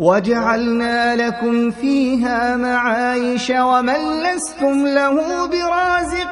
وجعلنا لكم فيها معايش ومن لستم له برازق